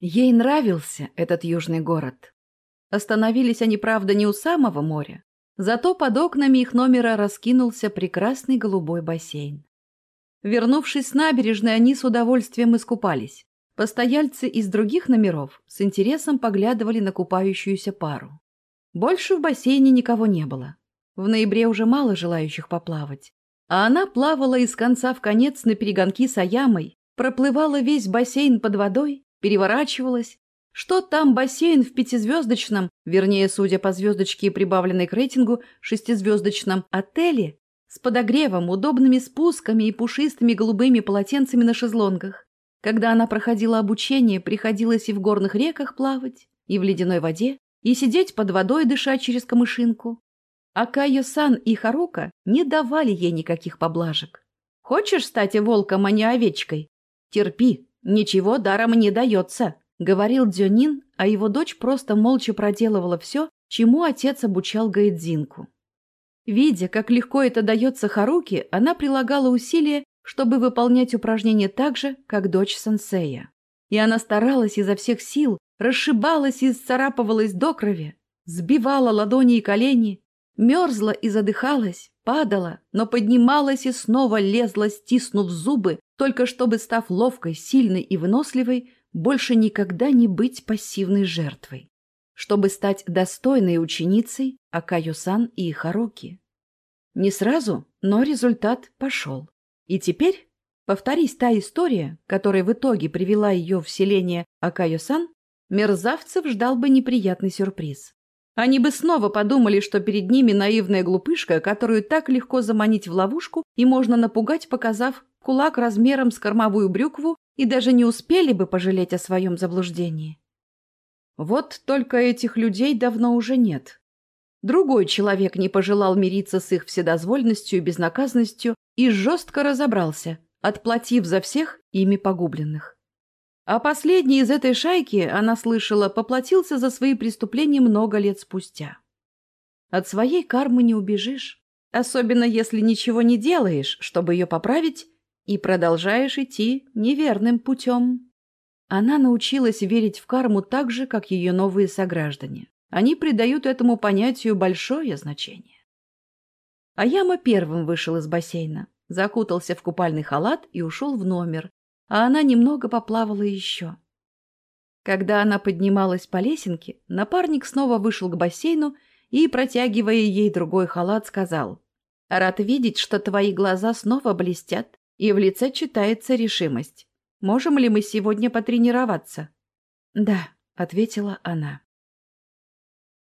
Ей нравился этот южный город. Остановились они, правда, не у самого моря, зато под окнами их номера раскинулся прекрасный голубой бассейн. Вернувшись с набережной, они с удовольствием искупались. Постояльцы из других номеров с интересом поглядывали на купающуюся пару. Больше в бассейне никого не было. В ноябре уже мало желающих поплавать. А она плавала из конца в конец на перегонки с Аямой, проплывала весь бассейн под водой, переворачивалась. Что там бассейн в пятизвездочном, вернее, судя по звездочке, прибавленной к рейтингу, шестизвездочном отеле, с подогревом, удобными спусками и пушистыми голубыми полотенцами на шезлонгах. Когда она проходила обучение, приходилось и в горных реках плавать, и в ледяной воде, и сидеть под водой, дышать через камышинку. А Кайо-сан и Харука не давали ей никаких поблажек. «Хочешь стать волком, а не овечкой? Терпи, ничего даром не дается», — говорил Дзюнин, а его дочь просто молча проделывала все, чему отец обучал Гаэдзинку. Видя, как легко это дается Харуке, она прилагала усилия, чтобы выполнять упражнения так же, как дочь сенсея. И она старалась изо всех сил, расшибалась и сцарапывалась до крови, сбивала ладони и колени, Мерзла и задыхалась, падала, но поднималась и снова лезла, стиснув зубы, только чтобы, став ловкой, сильной и выносливой, больше никогда не быть пассивной жертвой. Чтобы стать достойной ученицей Акаю-сан и Харуки. Не сразу, но результат пошел. И теперь, повторись та история, которая в итоге привела ее в селение Акаю-сан, мерзавцев ждал бы неприятный сюрприз. Они бы снова подумали, что перед ними наивная глупышка, которую так легко заманить в ловушку и можно напугать, показав кулак размером с кормовую брюкву, и даже не успели бы пожалеть о своем заблуждении. Вот только этих людей давно уже нет. Другой человек не пожелал мириться с их вседозвольностью и безнаказанностью и жестко разобрался, отплатив за всех ими погубленных. А последний из этой шайки, она слышала, поплатился за свои преступления много лет спустя. От своей кармы не убежишь, особенно если ничего не делаешь, чтобы ее поправить, и продолжаешь идти неверным путем. Она научилась верить в карму так же, как ее новые сограждане. Они придают этому понятию большое значение. Аяма первым вышел из бассейна, закутался в купальный халат и ушел в номер, а она немного поплавала еще. Когда она поднималась по лесенке, напарник снова вышел к бассейну и, протягивая ей другой халат, сказал, «Рад видеть, что твои глаза снова блестят, и в лице читается решимость. Можем ли мы сегодня потренироваться?» «Да», — ответила она.